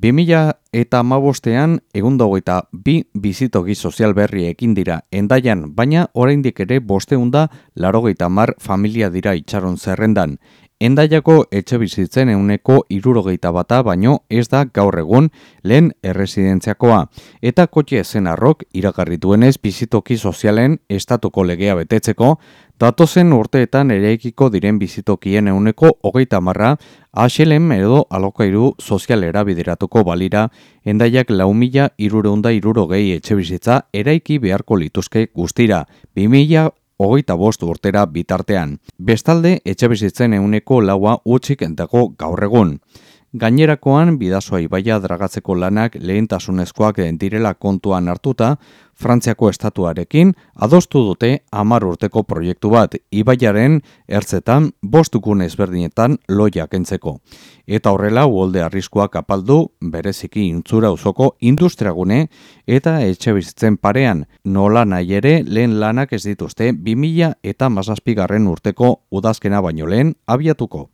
2000 eta mabostean egundagoita bi bizitoki sozial berri ekin dira endaian, baina oraindik ere bosteunda larogeita mar familia dira itxaron zerrendan. Endaiako etxe bizitzen euneko irurogeita bata baino ez da gaur egun lehen erresidentziakoa. Eta kotxe zen arrok iragarri duenez bizitoki sozialen estatuko legea betetzeko, datozen urteetan ereikiko diren bizitokien euneko hogeita marra aselem edo alokairu sozial erabideratuko balira endaiak lau mila irureunda irurogei etxe bizitza eraiki beharko lituzke guztira. 2000 hogeita bost urtera bitartean. Bestalde, etxe bizitzen euneko laua utxik entako gaur egun. Gainerakoan, bidazoa ibaia dragatzeko lanak lehentasunezkoak direla kontuan hartuta, Frantziako estatuarekin adostu dute amar urteko proiektu bat ibaiaren ertzetan bostukun ezberdinetan loiak entzeko. Eta horrela, uolde arriskoak apaldu, bereziki intzura usoko industriagune eta etxe bizitzen parean nola nahi ere lehen lanak ez dituzte 2000 eta mazazpigarren urteko udazkena baino lehen abiatuko.